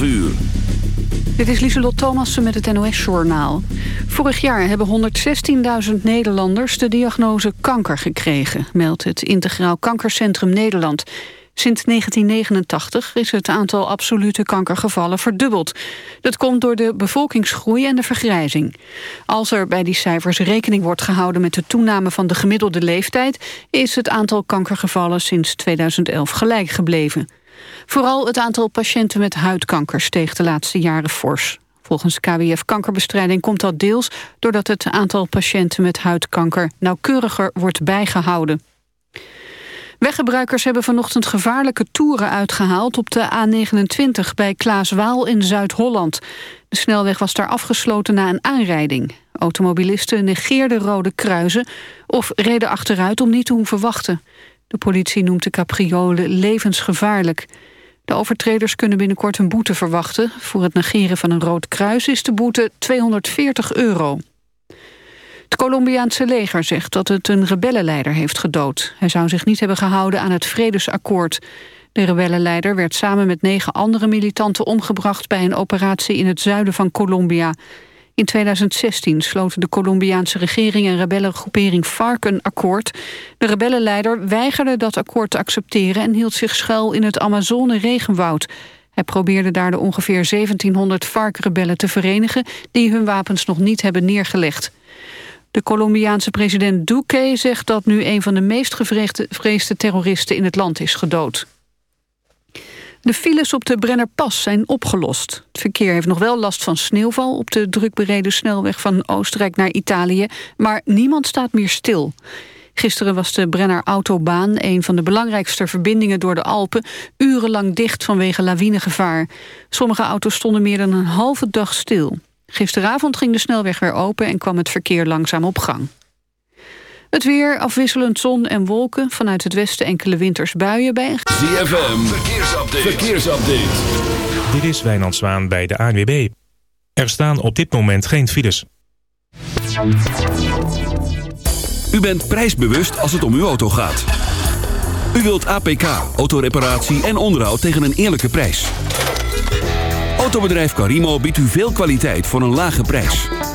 12 uur. Dit is Lieselot Thomassen met het NOS-journaal. Vorig jaar hebben 116.000 Nederlanders de diagnose kanker gekregen... meldt het Integraal Kankercentrum Nederland. Sinds 1989 is het aantal absolute kankergevallen verdubbeld. Dat komt door de bevolkingsgroei en de vergrijzing. Als er bij die cijfers rekening wordt gehouden met de toename van de gemiddelde leeftijd... is het aantal kankergevallen sinds 2011 gelijk gebleven. Vooral het aantal patiënten met huidkanker steeg de laatste jaren fors. Volgens KWF Kankerbestrijding komt dat deels doordat het aantal patiënten met huidkanker nauwkeuriger wordt bijgehouden. Weggebruikers hebben vanochtend gevaarlijke toeren uitgehaald op de A29 bij Klaaswaal in Zuid-Holland. De snelweg was daar afgesloten na een aanrijding. Automobilisten negeerden rode kruisen of reden achteruit om niet te hoeven wachten. De politie noemt de capriolen levensgevaarlijk. De overtreders kunnen binnenkort een boete verwachten. Voor het negeren van een rood kruis is de boete 240 euro. Het Colombiaanse leger zegt dat het een rebellenleider heeft gedood. Hij zou zich niet hebben gehouden aan het vredesakkoord. De rebellenleider werd samen met negen andere militanten omgebracht... bij een operatie in het zuiden van Colombia. In 2016 sloten de Colombiaanse regering en rebellengroepering FARC een akkoord. De rebellenleider weigerde dat akkoord te accepteren... en hield zich schuil in het Amazone-regenwoud. Hij probeerde daar de ongeveer 1700 FARC-rebellen te verenigen... die hun wapens nog niet hebben neergelegd. De Colombiaanse president Duque zegt dat nu een van de meest gevreesde terroristen in het land is gedood. De files op de Brennerpas zijn opgelost. Het verkeer heeft nog wel last van sneeuwval op de druk bereden snelweg van Oostenrijk naar Italië, maar niemand staat meer stil. Gisteren was de Brenner Autobaan, een van de belangrijkste verbindingen door de Alpen, urenlang dicht vanwege lawinegevaar. Sommige auto's stonden meer dan een halve dag stil. Gisteravond ging de snelweg weer open en kwam het verkeer langzaam op gang. Het weer, afwisselend zon en wolken. Vanuit het westen enkele wintersbuien bij. ZFM, verkeersupdate. verkeersupdate. Dit is Wijnand Zwaan bij de ANWB. Er staan op dit moment geen files. U bent prijsbewust als het om uw auto gaat. U wilt APK, autoreparatie en onderhoud tegen een eerlijke prijs. Autobedrijf Carimo biedt u veel kwaliteit voor een lage prijs.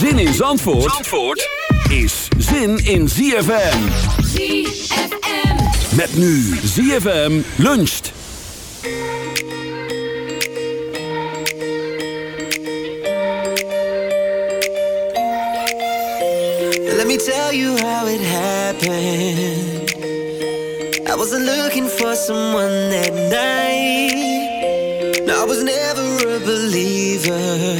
Zin in Zandvoort, Zandvoort yeah. is zin in ZFM. ZFM. Met nu ZFM luncht. Let me tell you how it happened. I wasn't looking for someone that night. I was never a believer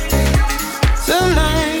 Tonight. You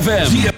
ZFM.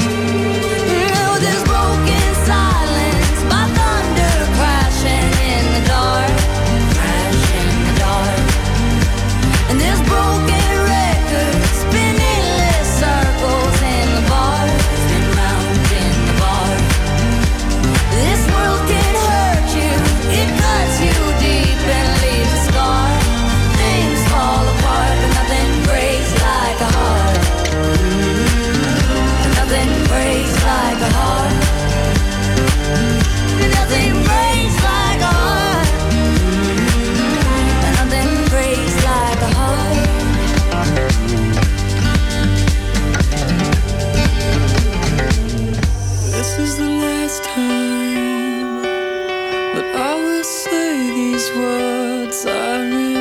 say these words I knew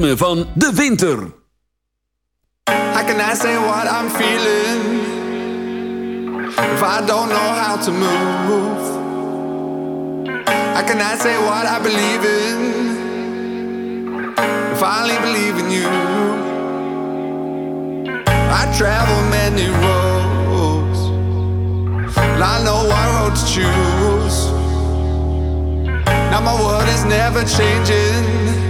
ritme van de winter. I cannot say what I'm feeling. If I don't know how to move. I cannot say what I believe in. If I only believe in you. I travel many roads. And I know what road to choose. Now my world is never changing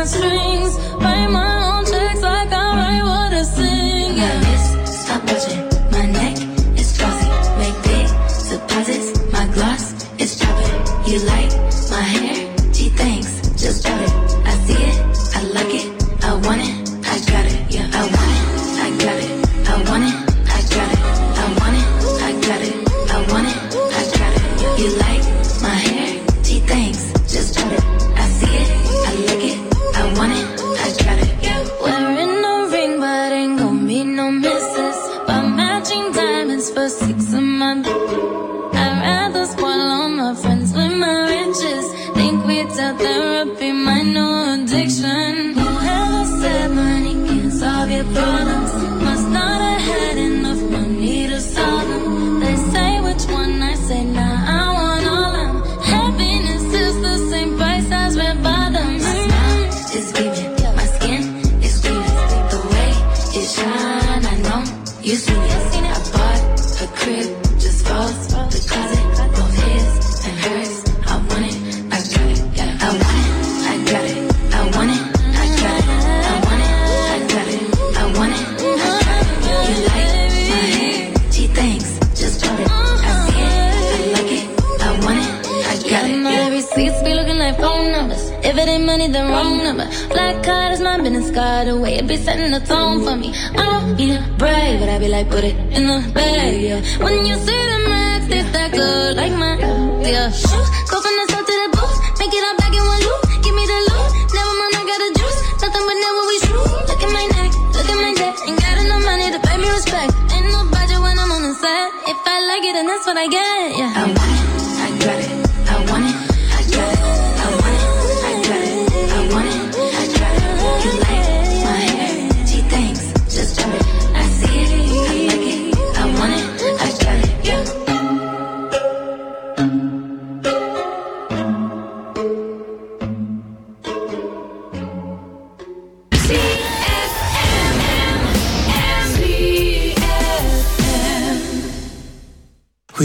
dance like it, and that's what I get. Yeah. I want it, I got it.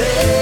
say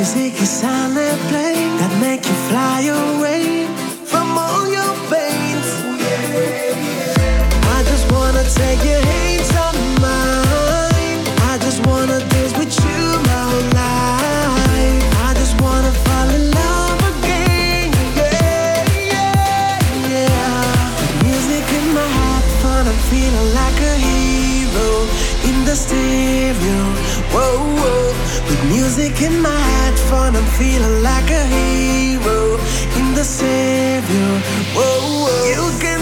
music is on the plane that make you fly away from all your pains. Yeah, yeah. I just wanna take your hands on mine. I just wanna dance with you my whole life. I just wanna fall in love again. Yeah, yeah, yeah. Music in my heart, fun. I'm feeling like a hero in the stereo. Whoa, whoa. With music in my heart fun, I'm feeling like a hero in the savior. Whoa, whoa. You can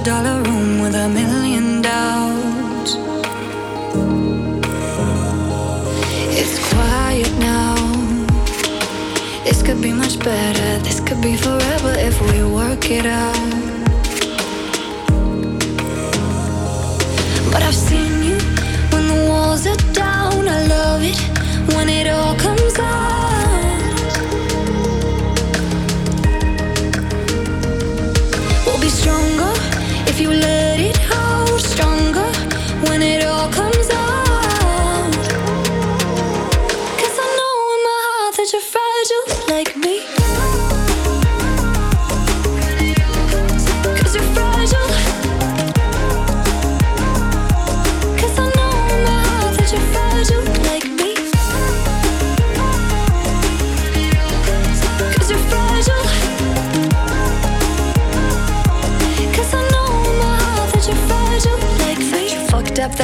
hundred dollar room with a million doubts. It's quiet now. This could be much better. This could be forever if we work it out. But I've seen you when the walls are down. I love it when it all comes out.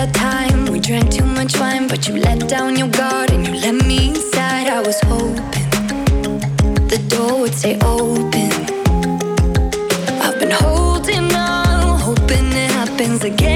that time. We drank too much wine, but you let down your guard and you let me inside. I was hoping the door would stay open. I've been holding on, hoping it happens again.